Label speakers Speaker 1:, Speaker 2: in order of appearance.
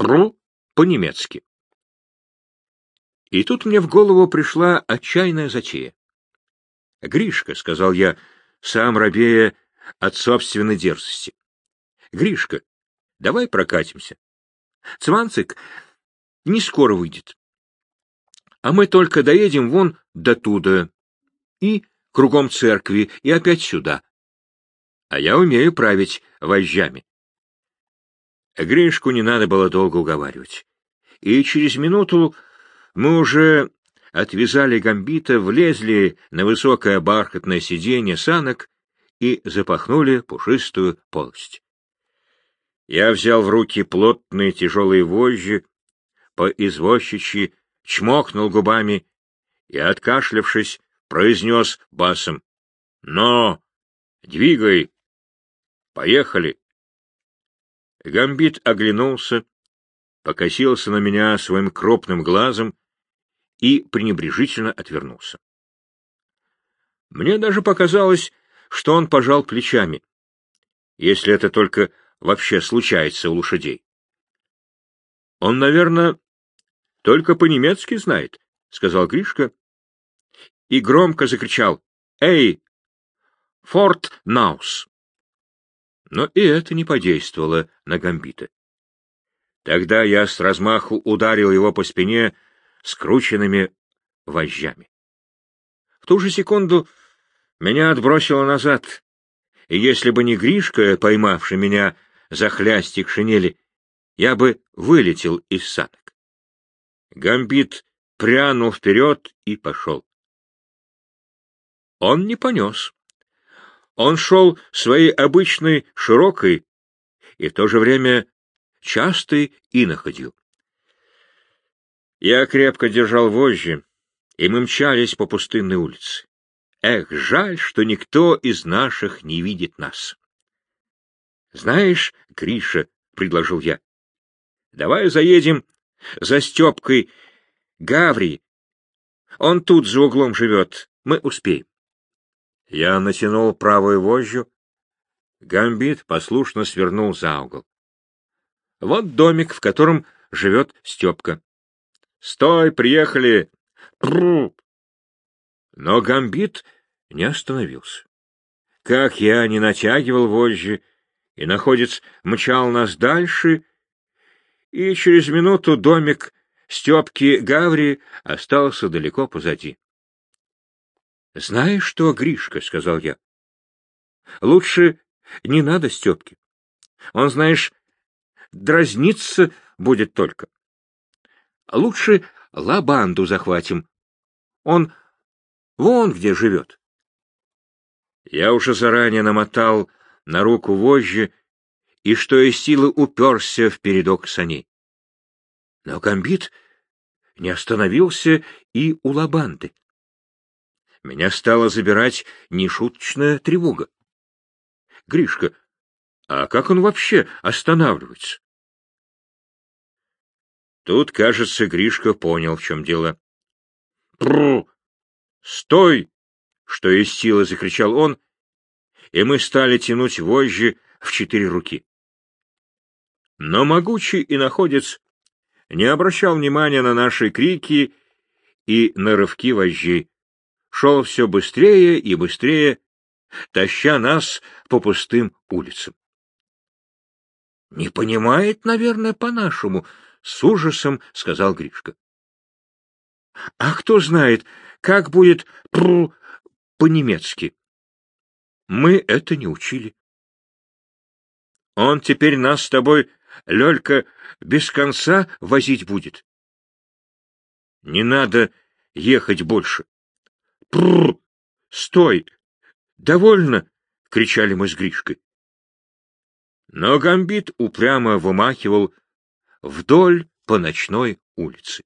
Speaker 1: «пру» по-немецки. И тут мне в голову пришла отчаянная затея. — Гришка, — сказал я, сам робея от собственной дерзости. — Гришка, давай прокатимся. Цванцик не скоро выйдет. А мы только доедем вон до туда и кругом церкви, и опять сюда. А я умею править вожжами. Гришку не надо было долго уговаривать. И через минуту мы уже отвязали гамбита, влезли на высокое бархатное сиденье санок и запахнули пушистую полость. Я взял в руки плотные тяжелые вожжи, по извозчичьи чмокнул губами и, откашлявшись, произнес басом. — Но! Двигай! Поехали! Гамбит оглянулся, покосился на меня своим крупным глазом и пренебрежительно отвернулся. Мне даже показалось, что он пожал плечами, если это только вообще случается у лошадей. Он, наверное, только по-немецки знает, — сказал Гришка и громко закричал «Эй, Форт Наус!» Но и это не подействовало на Гамбита. Тогда я с размаху ударил его по спине скрученными вожжами. В ту же секунду меня отбросило назад, и если бы не Гришка, поймавший меня за хлястик шинели, я бы вылетел из санок. Гамбит прянул вперед и пошел. Он не понес. Он шел своей обычной широкой и в то же время частой и находил. Я крепко держал вожжи, и мы мчались по пустынной улице. Эх, жаль, что никто из наших не видит нас. — Знаешь, Гриша, — предложил я, — давай заедем за Степкой Гаври. Он тут за углом живет, мы успеем. Я натянул правую вожжу. Гамбит послушно свернул за угол. Вот домик, в котором живет Степка. — Стой, приехали! Пру! Но Гамбит не остановился. Как я не натягивал вожжи, и находец мчал нас дальше, и через минуту домик Степки Гаври остался далеко позади. — Знаешь что, Гришка, — сказал я, — лучше не надо Степки. Он, знаешь, дразниться будет только. Лучше лабанду захватим. Он вон где живет. Я уже заранее намотал на руку вожжи и, что из силы, уперся в передок саней. Но комбит не остановился и у лабанды меня стала забирать нешуточная тревога. Гришка, а как он вообще останавливается? Тут, кажется, Гришка понял, в чем дело. «Пру! Стой!» — что из силы закричал он, и мы стали тянуть вожжи в четыре руки. Но могучий и находец не обращал внимания на наши крики и на рывки вожжей шел все быстрее и быстрее, таща нас по пустым улицам. — Не понимает, наверное, по-нашему, — с ужасом сказал Гришка. — А кто знает, как будет пру по-немецки? Мы это не учили. Он теперь нас с тобой, Лёлька, без конца возить будет. Не надо ехать больше. Прррр! Стой! Довольно! — кричали мы с Гришкой. Но Гамбит упрямо вымахивал вдоль по ночной улице.